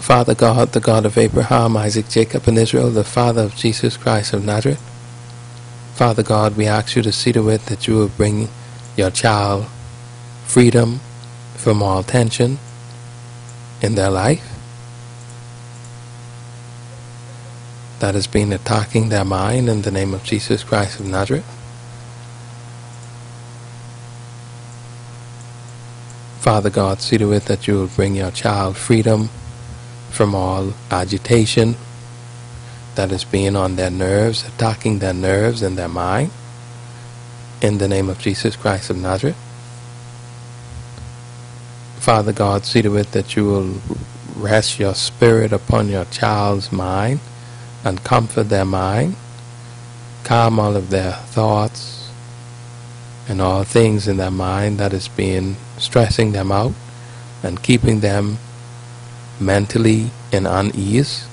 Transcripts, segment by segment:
Father God, the God of Abraham, Isaac, Jacob, and Israel, the Father of Jesus Christ of Nazareth. Father God, we ask you to see to it that you will bring your child freedom from all tension in their life that has been attacking their mind in the name of Jesus Christ of Nazareth. Father God, see to it that you will bring your child freedom from all agitation that is being on their nerves, attacking their nerves and their mind. In the name of Jesus Christ of Nazareth. Father God, see to it that you will rest your spirit upon your child's mind and comfort their mind, calm all of their thoughts and all things in their mind that is being stressing them out and keeping them mentally in unease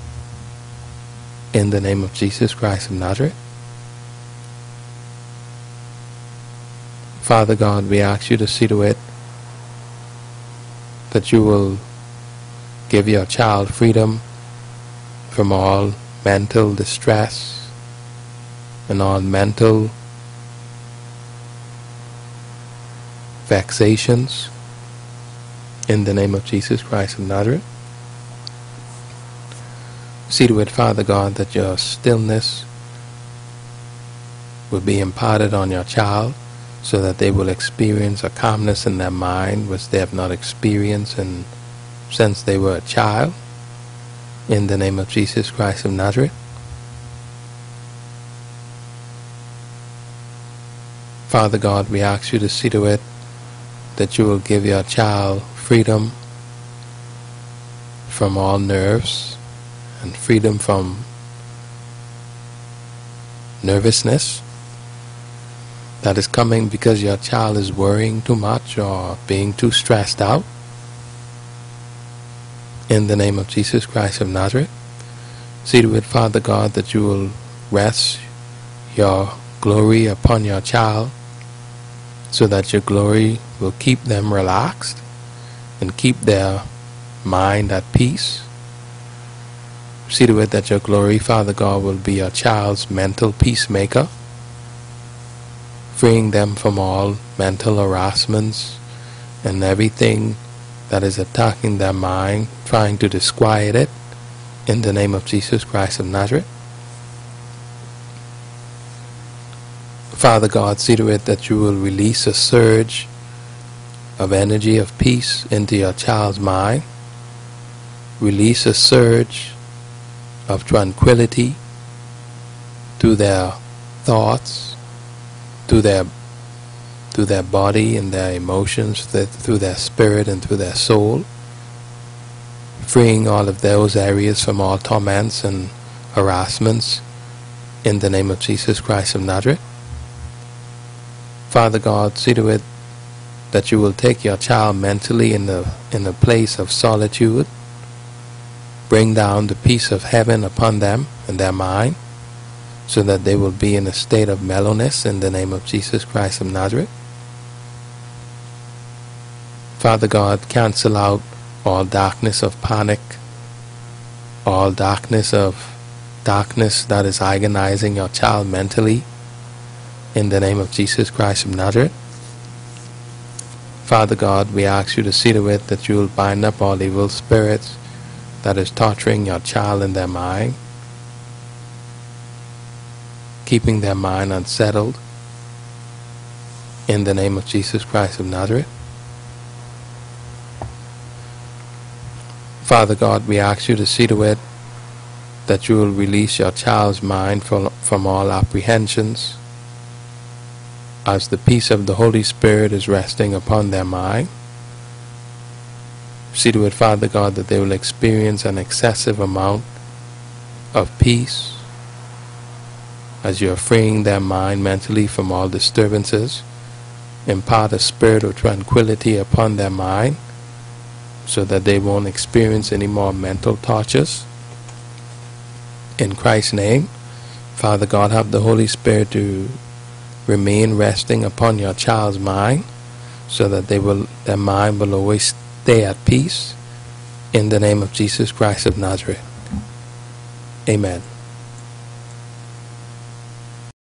in the name of Jesus Christ of Nazareth. Father God, we ask you to see to it that you will give your child freedom from all mental distress and all mental vexations in the name of Jesus Christ of Nazareth. See to it, Father God, that your stillness will be imparted on your child so that they will experience a calmness in their mind which they have not experienced in, since they were a child. In the name of Jesus Christ of Nazareth. Father God, we ask you to see to it that you will give your child freedom from all nerves and freedom from nervousness that is coming because your child is worrying too much or being too stressed out. In the name of Jesus Christ of Nazareth, see to it, Father God, that you will rest your glory upon your child so that your glory will keep them relaxed and keep their mind at peace See to it that your glory, Father God, will be your child's mental peacemaker, freeing them from all mental harassments and everything that is attacking their mind, trying to disquiet it, in the name of Jesus Christ of Nazareth. Father God, see to it that you will release a surge of energy of peace into your child's mind. Release a surge of tranquility to their thoughts, to their to their body and their emotions, through their spirit and through their soul, freeing all of those areas from all torments and harassments in the name of Jesus Christ of Nazareth. Father God, see to it that you will take your child mentally in the in the place of solitude bring down the peace of heaven upon them and their mind, so that they will be in a state of mellowness in the name of Jesus Christ of Nazareth. Father God, cancel out all darkness of panic, all darkness of darkness that is agonizing your child mentally, in the name of Jesus Christ of Nazareth. Father God, we ask you to see to it that you will bind up all evil spirits that is torturing your child in their mind, keeping their mind unsettled in the name of Jesus Christ of Nazareth. Father God, we ask you to see to it that you will release your child's mind from, from all apprehensions as the peace of the Holy Spirit is resting upon their mind. See to it, Father God, that they will experience an excessive amount of peace as you are freeing their mind mentally from all disturbances. Impart a spirit of tranquility upon their mind so that they won't experience any more mental tortures. In Christ's name, Father God, have the Holy Spirit to remain resting upon your child's mind so that they will their mind will always stay at peace In the name of Jesus Christ of Nazareth. Amen.